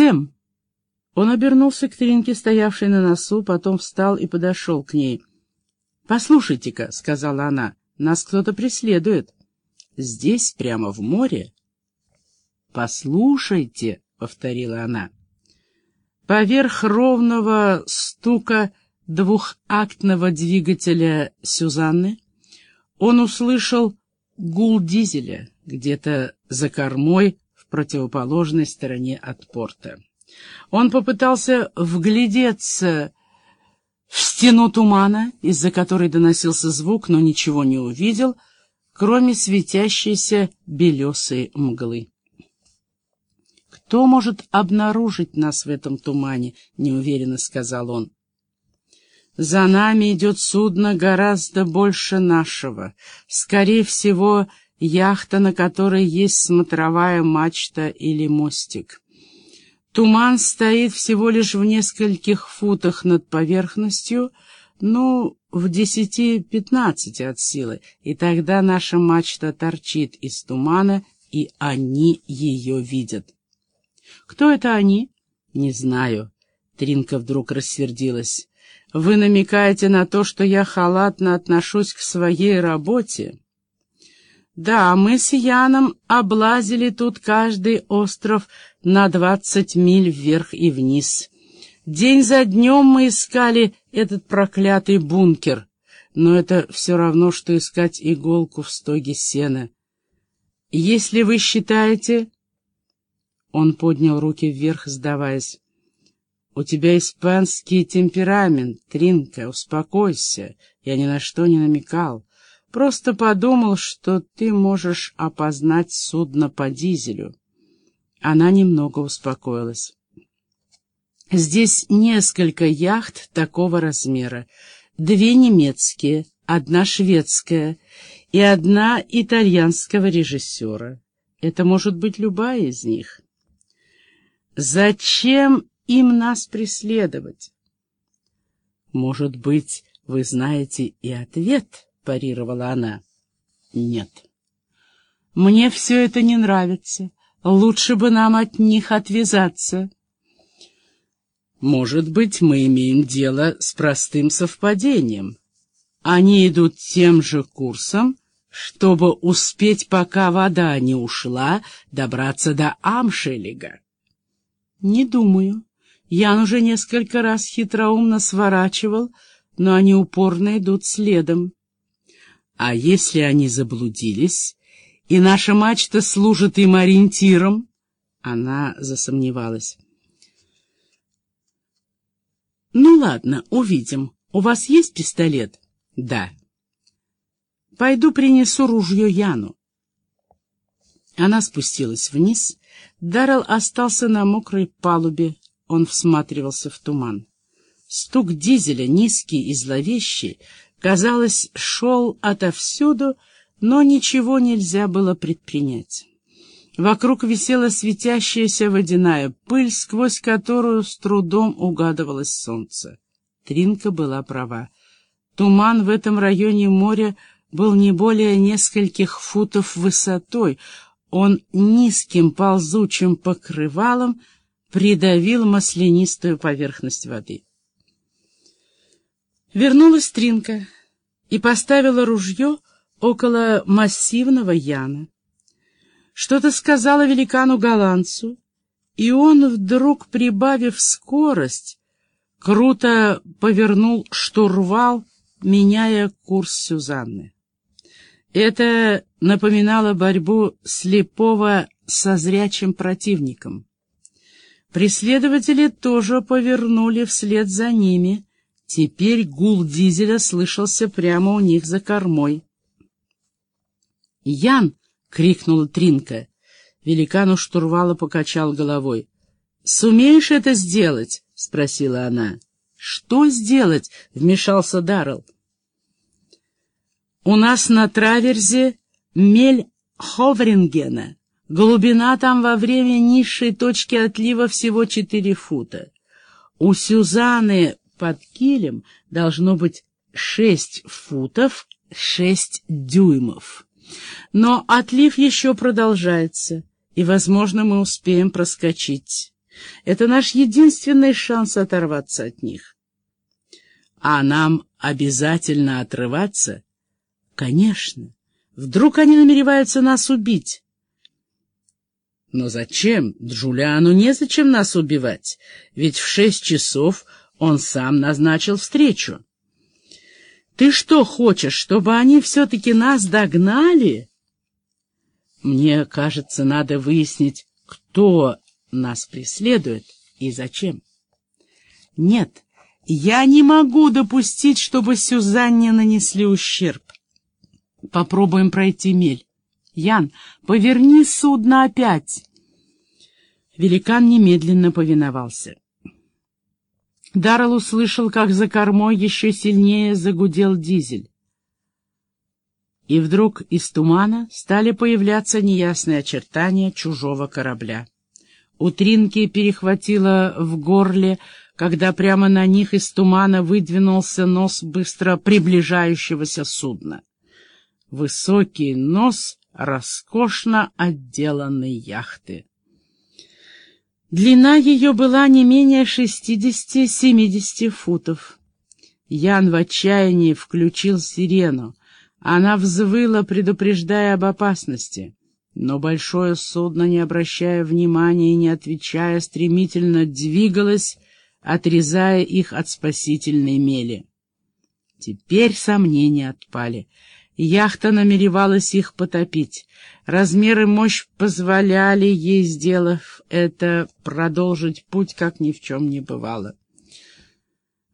«Сэм!» Он обернулся к Тринке, стоявшей на носу, потом встал и подошел к ней. «Послушайте-ка», — сказала она, — «нас кто-то преследует. Здесь, прямо в море». «Послушайте», — повторила она. Поверх ровного стука двухактного двигателя Сюзанны он услышал гул дизеля где-то за кормой противоположной стороне от порта. Он попытался вглядеться в стену тумана, из-за которой доносился звук, но ничего не увидел, кроме светящейся белесой мглы. «Кто может обнаружить нас в этом тумане?» — неуверенно сказал он. «За нами идет судно гораздо больше нашего. Скорее всего, яхта, на которой есть смотровая мачта или мостик. Туман стоит всего лишь в нескольких футах над поверхностью, ну, в десяти-пятнадцати от силы, и тогда наша мачта торчит из тумана, и они ее видят. Кто это они? Не знаю. Тринка вдруг рассердилась. Вы намекаете на то, что я халатно отношусь к своей работе? Да, мы с Яном облазили тут каждый остров на двадцать миль вверх и вниз. День за днем мы искали этот проклятый бункер, но это все равно, что искать иголку в стоге сена. Если вы считаете... Он поднял руки вверх, сдаваясь. «У тебя испанский темперамент, Тринка, успокойся. Я ни на что не намекал. Просто подумал, что ты можешь опознать судно по дизелю. Она немного успокоилась. Здесь несколько яхт такого размера. Две немецкие, одна шведская и одна итальянского режиссера. Это может быть любая из них. Зачем им нас преследовать? Может быть, вы знаете и ответ? — парировала она. «Нет. Мне все это не нравится. Лучше бы нам от них отвязаться». «Может быть, мы имеем дело с простым совпадением. Они идут тем же курсом, чтобы успеть, пока вода не ушла, добраться до Амшелига». «Не думаю. Ян уже несколько раз хитроумно сворачивал, но они упорно идут следом». А если они заблудились, и наша мачта служит им ориентиром? Она засомневалась. Ну ладно, увидим. У вас есть пистолет? Да. Пойду принесу ружье Яну. Она спустилась вниз. Даррелл остался на мокрой палубе. Он всматривался в туман. Стук дизеля, низкий и зловещий, казалось, шел отовсюду, но ничего нельзя было предпринять. Вокруг висела светящаяся водяная пыль, сквозь которую с трудом угадывалось солнце. Тринка была права. Туман в этом районе моря был не более нескольких футов высотой. Он низким ползучим покрывалом придавил маслянистую поверхность воды. Вернулась Тринка и поставила ружье около массивного Яна. Что-то сказала великану-голландцу, и он, вдруг прибавив скорость, круто повернул штурвал, меняя курс Сюзанны. Это напоминало борьбу слепого со зрячим противником. Преследователи тоже повернули вслед за ними — Теперь гул дизеля слышался прямо у них за кормой. «Ян!» — крикнула Тринка. Великан у штурвала покачал головой. «Сумеешь это сделать?» — спросила она. «Что сделать?» — вмешался Даррелл. «У нас на траверзе мель Ховрингена. Глубина там во время низшей точки отлива всего четыре фута. У Сюзаны под килем должно быть шесть футов шесть дюймов. Но отлив еще продолжается, и, возможно, мы успеем проскочить. Это наш единственный шанс оторваться от них. А нам обязательно отрываться? Конечно. Вдруг они намереваются нас убить? Но зачем? Джулиану незачем нас убивать, ведь в шесть часов он сам назначил встречу. Ты что хочешь, чтобы они все-таки нас догнали? Мне кажется, надо выяснить, кто нас преследует и зачем. Нет, я не могу допустить, чтобы Сюзанне нанесли ущерб. Попробуем пройти мель. Ян, поверни судно опять. Великан немедленно повиновался. Даррелл услышал, как за кормой еще сильнее загудел дизель. И вдруг из тумана стали появляться неясные очертания чужого корабля. У Тринки перехватило в горле, когда прямо на них из тумана выдвинулся нос быстро приближающегося судна. Высокий нос роскошно отделанной яхты. Длина ее была не менее шестидесяти-семидесяти футов. Ян в отчаянии включил сирену. Она взвыла, предупреждая об опасности. Но большое судно, не обращая внимания и не отвечая, стремительно двигалось, отрезая их от спасительной мели. Теперь сомнения отпали. Яхта намеревалась их потопить. Размеры мощь позволяли ей, сделав это, продолжить путь, как ни в чем не бывало.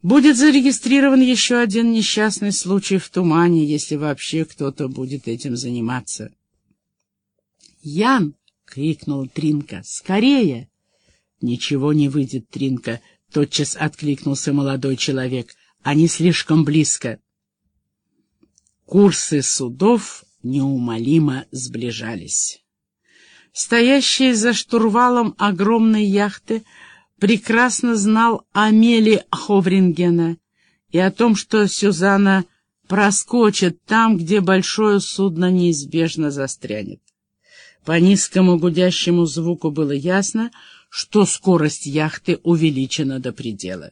Будет зарегистрирован еще один несчастный случай в тумане, если вообще кто-то будет этим заниматься. «Ян!» — крикнул Тринка. «Скорее!» «Ничего не выйдет, Тринка!» — тотчас откликнулся молодой человек. «Они слишком близко!» Курсы судов неумолимо сближались. Стоящие за штурвалом огромной яхты прекрасно знал о Меле Ховрингена и о том, что Сюзанна проскочит там, где большое судно неизбежно застрянет. По низкому гудящему звуку было ясно, что скорость яхты увеличена до предела.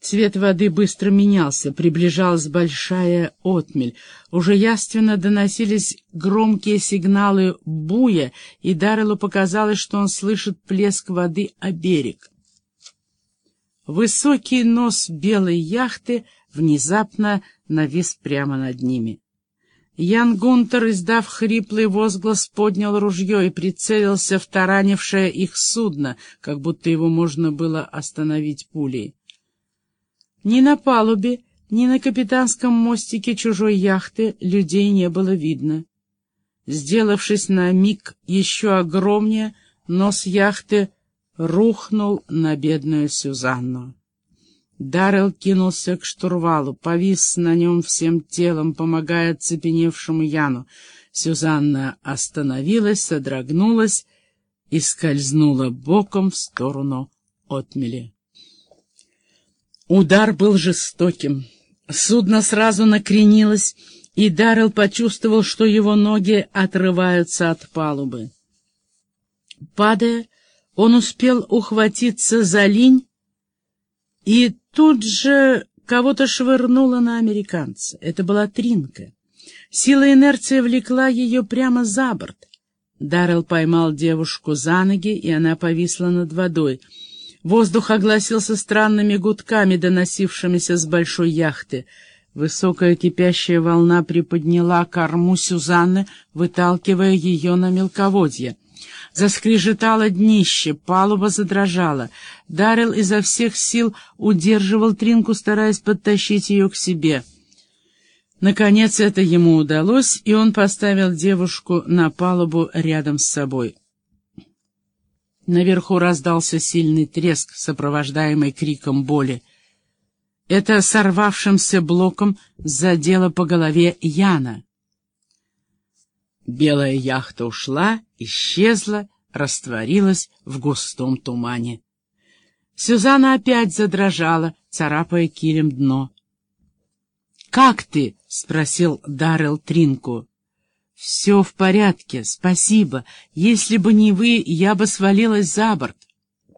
Цвет воды быстро менялся, приближалась большая отмель. Уже яственно доносились громкие сигналы буя, и Дарреллу показалось, что он слышит плеск воды о берег. Высокий нос белой яхты внезапно навис прямо над ними. Ян Гунтер, издав хриплый возглас, поднял ружье и прицелился в таранившее их судно, как будто его можно было остановить пулей. Ни на палубе, ни на капитанском мостике чужой яхты людей не было видно. Сделавшись на миг еще огромнее, нос яхты рухнул на бедную Сюзанну. Даррелл кинулся к штурвалу, повис на нем всем телом, помогая цепеневшему Яну. Сюзанна остановилась, содрогнулась и скользнула боком в сторону отмели. Удар был жестоким. Судно сразу накренилось, и Даррелл почувствовал, что его ноги отрываются от палубы. Падая, он успел ухватиться за линь, и тут же кого-то швырнуло на американца. Это была Тринка. Сила инерции влекла ее прямо за борт. Даррелл поймал девушку за ноги, и она повисла над водой — Воздух огласился странными гудками, доносившимися с большой яхты. Высокая кипящая волна приподняла корму Сюзанны, выталкивая ее на мелководье. Заскрежетало днище, палуба задрожала. Дарил изо всех сил удерживал Тринку, стараясь подтащить ее к себе. Наконец это ему удалось, и он поставил девушку на палубу рядом с собой. Наверху раздался сильный треск, сопровождаемый криком боли. Это сорвавшимся блоком задело по голове Яна. Белая яхта ушла, исчезла, растворилась в густом тумане. Сюзанна опять задрожала, царапая килем дно. «Как ты?» — спросил Даррелл Тринку. «Все в порядке, спасибо. Если бы не вы, я бы свалилась за борт».